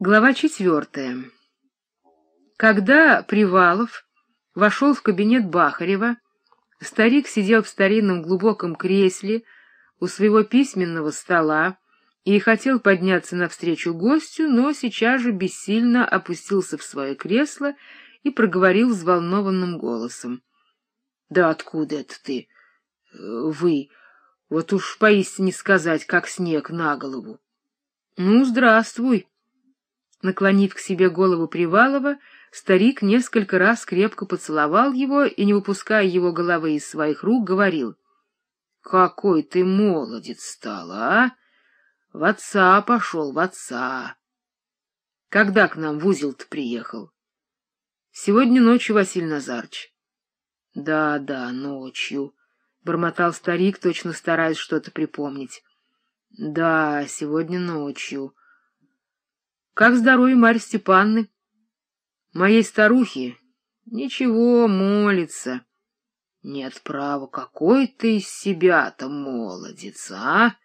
Глава четвертая. Когда Привалов вошел в кабинет Бахарева, старик сидел в старинном глубоком кресле у своего письменного стола и хотел подняться навстречу гостю, но сейчас же бессильно опустился в свое кресло и проговорил взволнованным голосом. — Да откуда это ты? Вы? Вот уж поистине сказать, как снег на голову. — Ну, здравствуй, Наклонив к себе голову Привалова, старик несколько раз крепко поцеловал его и, не выпуская его головы из своих рук, говорил. — Какой ты молодец стал, а? В отца пошел, в отца. Когда к нам в узел-то приехал? — Сегодня ночью, Василий Назарыч. — Да, да, ночью, — бормотал старик, точно стараясь что-то припомнить. — Да, сегодня ночью. Как здоровье Марьи Степанны? Моей старухи? Ничего, молится. Нет права, какой ты из себя-то молодец, а?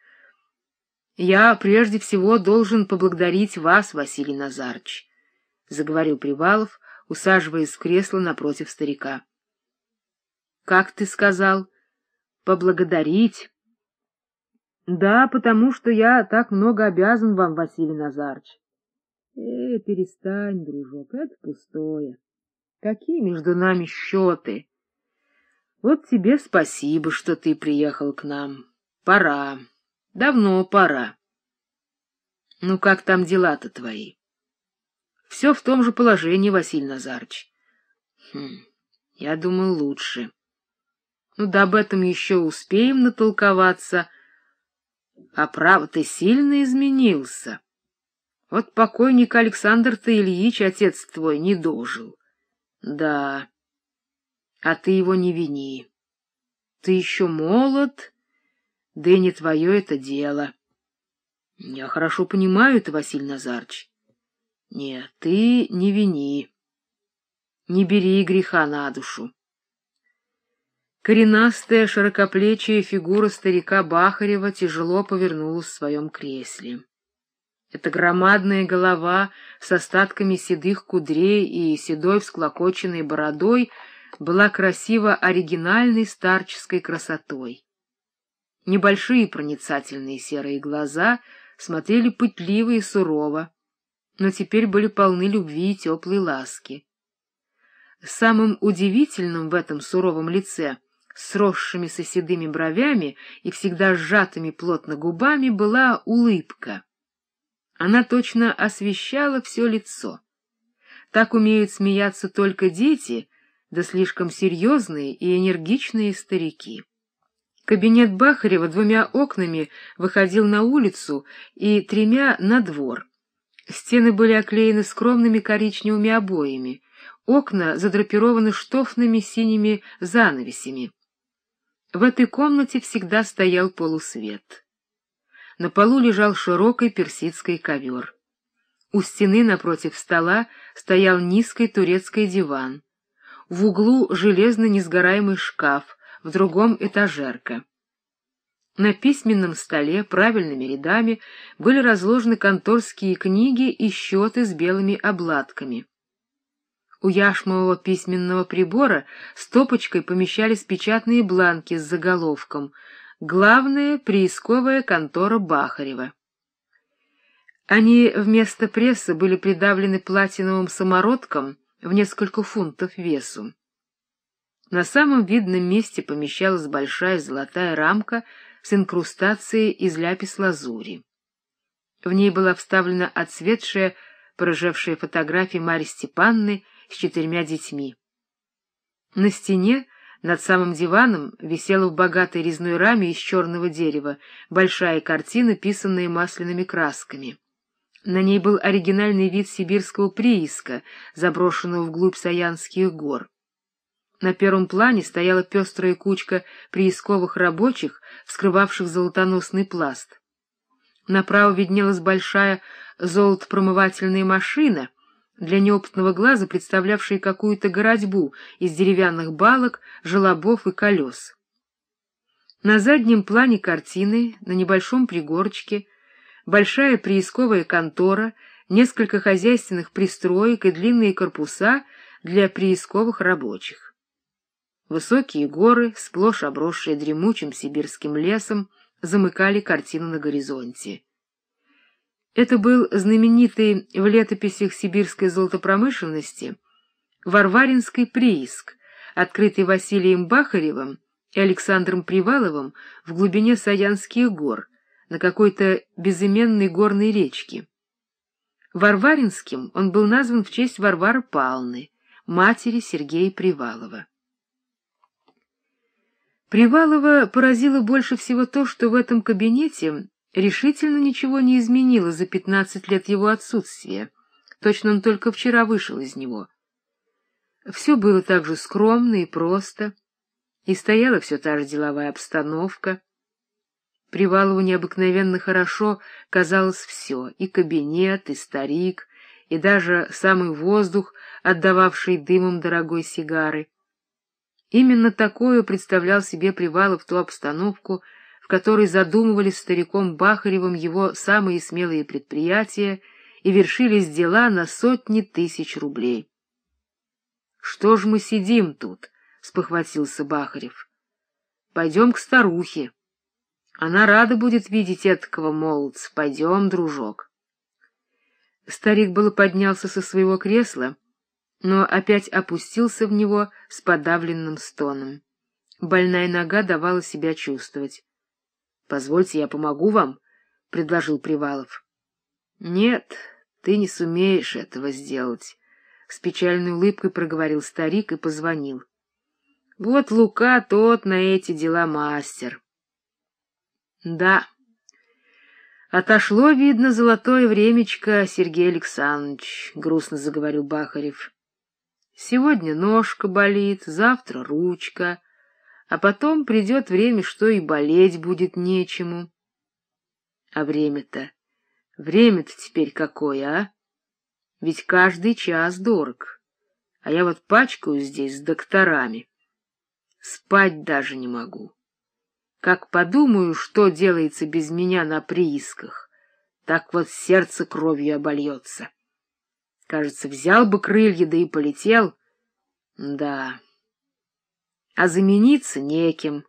Я прежде всего должен поблагодарить вас, Василий Назарыч, — заговорил Привалов, усаживаясь в кресло напротив старика. — Как ты сказал? Поблагодарить? — Да, потому что я так много обязан вам, Василий Назарыч. Э, перестань, дружок, это пустое. Какие между нами счеты? Вот тебе спасибо, что ты приехал к нам. Пора. Давно пора. Ну, как там дела-то твои? Все в том же положении, Василий Назарыч. Хм, я думаю, лучше. Ну, да об этом еще успеем натолковаться. А право, ты сильно изменился. Вот покойник Александр-то Ильич, отец твой, не дожил. Да, а ты его не вини. Ты еще молод, да и не твое это дело. Я хорошо понимаю это, Василий Назарыч. Нет, ты не вини. Не бери греха на душу. Коренастая, широкоплечья фигура старика Бахарева тяжело повернулась в своем кресле. Эта громадная голова с остатками седых кудрей и седой всклокоченной бородой была красиво оригинальной старческой красотой. Небольшие проницательные серые глаза смотрели пытливо и сурово, но теперь были полны любви и теплой ласки. Самым удивительным в этом суровом лице, сросшимися седыми бровями и всегда сжатыми плотно губами, была улыбка. Она точно освещала все лицо. Так умеют смеяться только дети, да слишком серьезные и энергичные старики. Кабинет Бахарева двумя окнами выходил на улицу и тремя на двор. Стены были оклеены скромными коричневыми обоями, окна задрапированы штофными синими занавесями. В этой комнате всегда стоял полусвет. На полу лежал широкий персидский ковер. У стены напротив стола стоял низкий турецкий диван. В углу железно несгораемый шкаф, в другом — этажерка. На письменном столе правильными рядами были разложены конторские книги и счеты с белыми обладками. У яшмового письменного прибора стопочкой помещались печатные бланки с заголовком — главная приисковая контора Бахарева. Они вместо пресса были придавлены платиновым самородком в несколько фунтов весу. На самом видном месте помещалась большая золотая рамка с инкрустацией из ляпис-лазури. В ней была вставлена отсветшая, порыжевшая фотография Марьи Степанны с четырьмя детьми. На стене над самым диваном висела в богатой резной раме из черного дерева большая картина, писанная масляными красками. На ней был оригинальный вид сибирского прииска, заброшенного вглубь Саянских гор. На первом плане стояла пестрая кучка приисковых рабочих, вскрывавших золотоносный пласт. Направо виднелась большая золотопромывательная машина — для неопытного глаза представлявшие какую-то городьбу из деревянных балок, желобов и колес. На заднем плане картины, на небольшом пригорочке, большая приисковая контора несколько хозяйственных пристроек и длинные корпуса для приисковых рабочих. Высокие горы, сплошь обросшие дремучим сибирским лесом, замыкали картину на горизонте. Это был знаменитый в летописях сибирской золотопромышленности Варваринский прииск, открытый Василием Бахаревым и Александром Приваловым в глубине Саянских гор, на какой-то безыменной горной речке. Варваринским он был назван в честь Варвары Павловны, матери Сергея Привалова. Привалова поразило больше всего то, что в этом кабинете решительно ничего не изменило за пятнадцать лет его отсутствия. Точно он только вчера вышел из него. Все было так же скромно и просто, и стояла все та же деловая обстановка. Привалову необыкновенно хорошо казалось все — и кабинет, и старик, и даже самый воздух, отдававший дымом дорогой сигары. Именно такое представлял себе Привалов ту обстановку, в которой задумывали стариком Бахаревым его самые смелые предприятия и вершились дела на сотни тысяч рублей. Что ж мы сидим тут? спохватился Бахарев. Пойдем к старухе. Она рада будет видеть этого молодца. Пойдем, дружок. Старик было поднялся со своего кресла, но опять опустился в него с подавленным стоном. Больная нога давала себя чувствовать. — Позвольте, я помогу вам, — предложил Привалов. — Нет, ты не сумеешь этого сделать. С печальной улыбкой проговорил старик и позвонил. Вот Лука тот на эти дела мастер. Да. Отошло, видно, золотое времечко, Сергей Александрович, грустно заговорил Бахарев. Сегодня ножка болит, завтра ручка, а потом придет время, что и болеть будет нечему. А время-то, время-то теперь какое, а? Ведь каждый час дорог. А я вот пачкаю здесь с докторами. Спать даже не могу. Как подумаю, что делается без меня на приисках, так вот сердце кровью обольется. Кажется, взял бы крылья, да и полетел. Да. А замениться неким.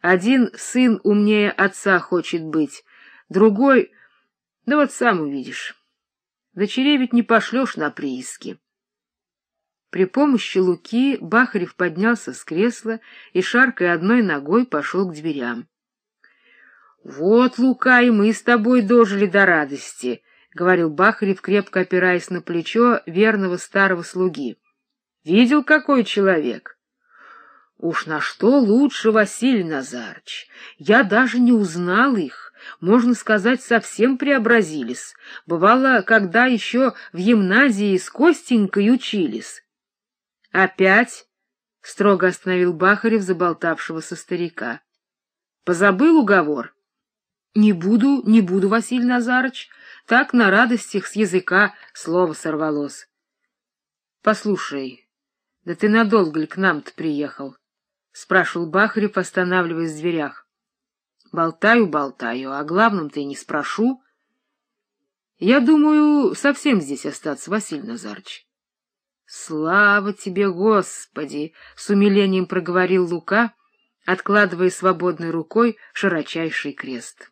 Один сын умнее отца хочет быть, другой... Да вот сам увидишь. Дочерей ведь не пошлешь на прииски. При помощи Луки Бахарев поднялся с кресла и, шаркая одной ногой, пошел к дверям. — Вот, Лука, и мы с тобой дожили до радости, — говорил Бахарев, крепко опираясь на плечо верного старого слуги. — Видел, какой человек? — Уж на что лучше, Василий Назарыч. Я даже не узнал их можно сказать, совсем преобразились. Бывало, когда еще в гимназии с Костенькой учились. — Опять? — строго остановил Бахарев заболтавшегося старика. — Позабыл уговор? — Не буду, не буду, Василий Назарыч. Так на радостях с языка слово сорвалось. — Послушай, да ты надолго ли к нам-то приехал? — спрашивал Бахарев, останавливаясь в дверях. Болтаю, болтаю, а главном-то и не спрошу. Я думаю, совсем здесь остаться, Василий Назарыч. Слава тебе, Господи! — с умилением проговорил Лука, откладывая свободной рукой широчайший крест.